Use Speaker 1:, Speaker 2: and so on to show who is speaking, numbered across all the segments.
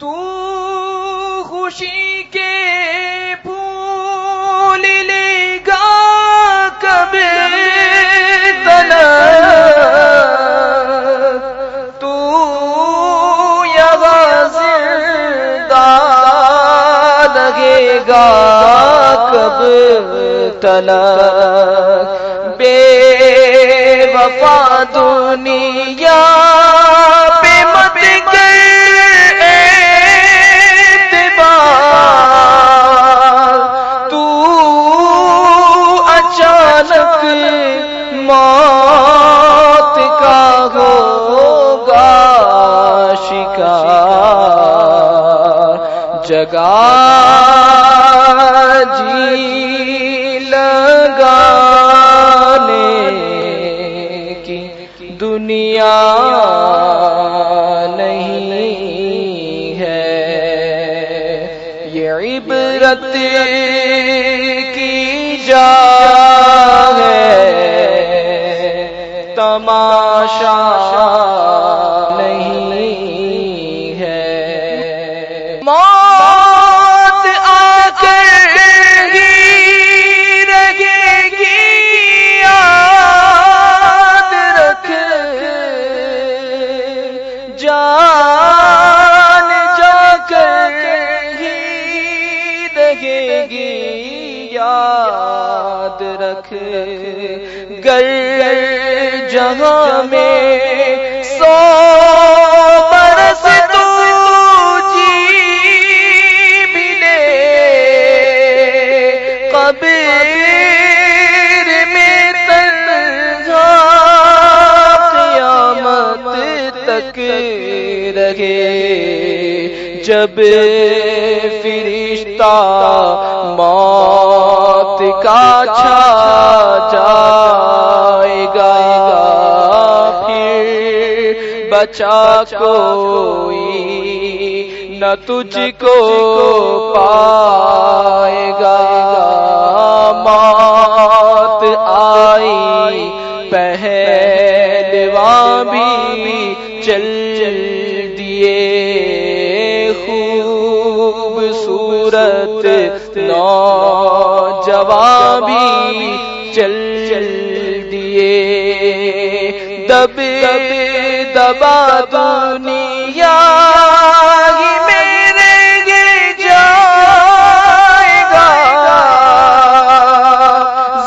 Speaker 1: تو خوشی کے پھول لے گا کب تلا تو یہاں زندہ لگے گا کب تلا بے وفا دنیا جگہ جی لگانے کی دنیا جہاں میں سو برس تو جی بھی لے قبر میں تنہا قیامت تک رہے۔ جب فرشتہ موت کا چھا بچا کوئی، نہ تجھ کو پائے گا۔ موت آئی پہلواں بھی چل دیے۔ خوبصورت نوجوان بھی چل دیے۔ دب دبا دنیا، ہی میرے یہ جائے گا۔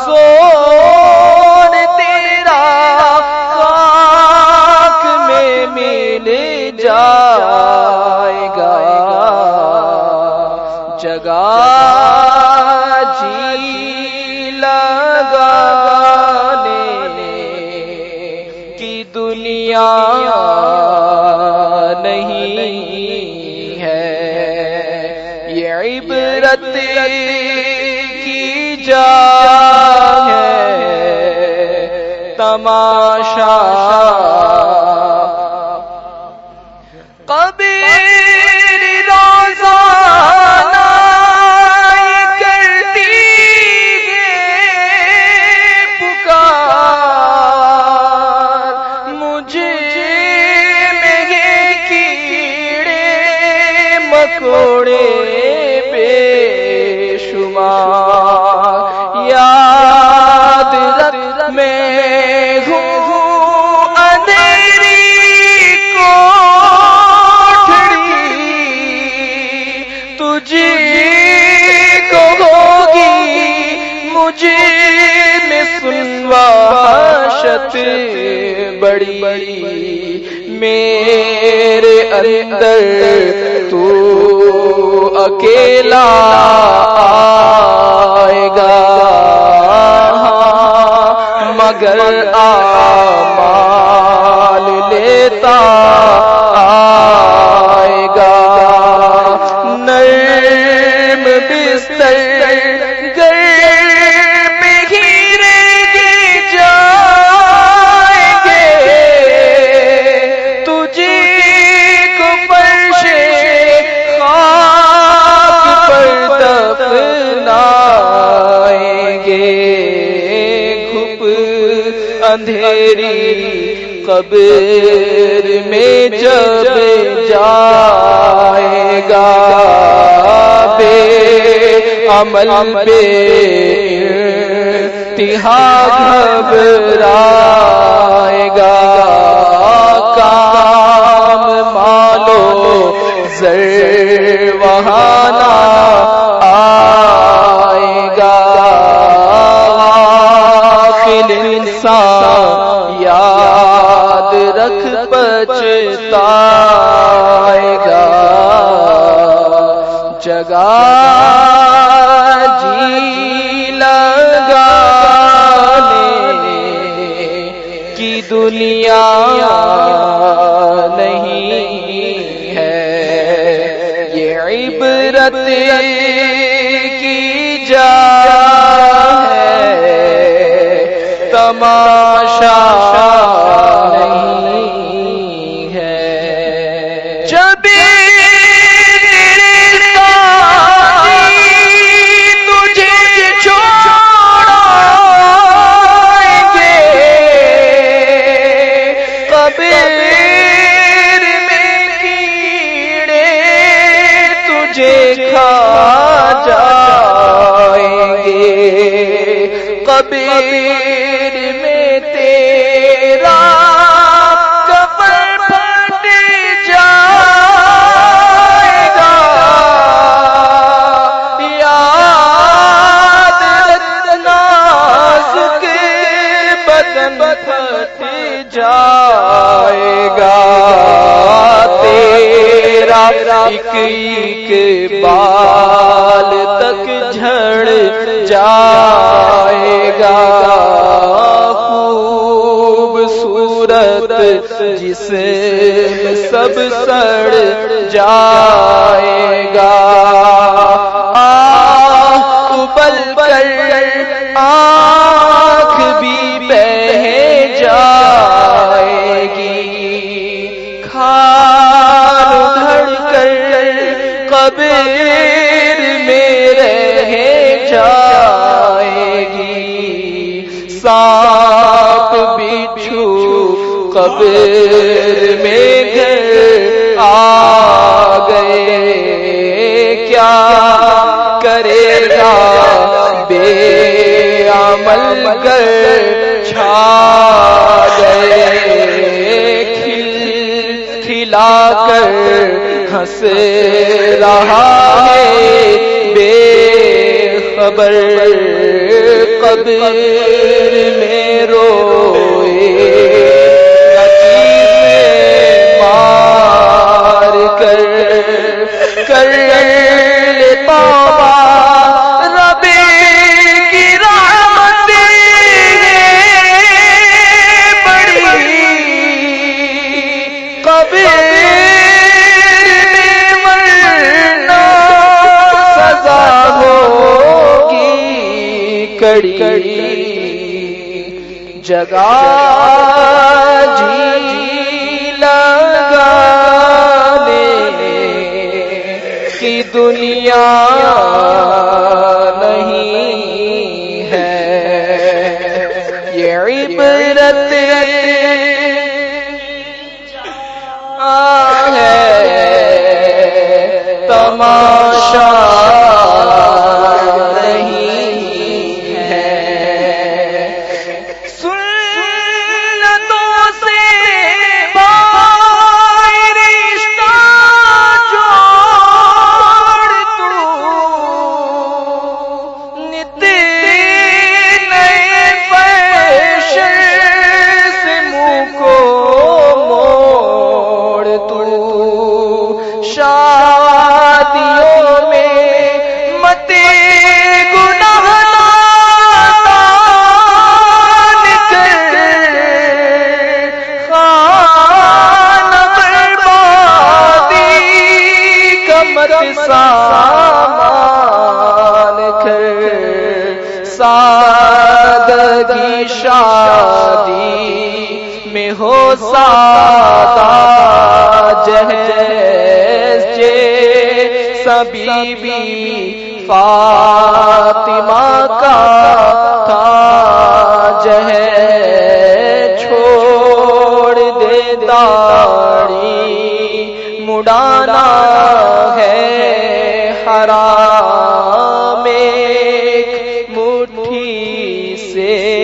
Speaker 1: زور تیرا خاک میں مل جائے گا۔ جگہ تماشا. قبر روزانہ کرتی ہے پکار. مجھے میں کیڑے مکوڑے میں سنوا شت بڑی میرے اندر تو اکیلا اندھیری قبر میں جب جائے گا، بے عمل پہ تہا گھبرائے گا۔ کام مالو زر، وہاں دنیا نہیں ہے۔ یہ عبرت کی جا ہے۔ تماشا نہیں ہے۔ جب قبر میں تیرا کفن پھٹ جائے گا۔ یاد رکھنا سکھ بدن پھٹ جائے گا۔ تیرا ایک ایک بال تک جھڑ جائے گا خوبصورت جسے سب سڑ جائے قبر میں گھر آ گئے۔ کیا کرے گا بے عمل کر چھا گئے۔ کھل کھلا کر ہنس رہا ہے۔ بے خبر قبر میں روئے کڑی جگہ جی لگانے کی دنیا نہیں ہے۔ یہ عبرت ہے۔ تماشا سادہ جہیز سبی بی فاطمہ کا تھا چھوڑ دے داڑی ہے حرام میں مٹھی سے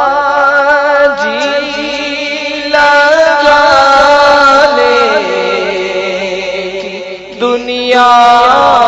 Speaker 1: اللہ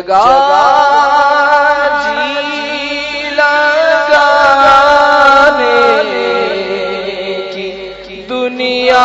Speaker 1: جگہ جی لگانے کی دنیا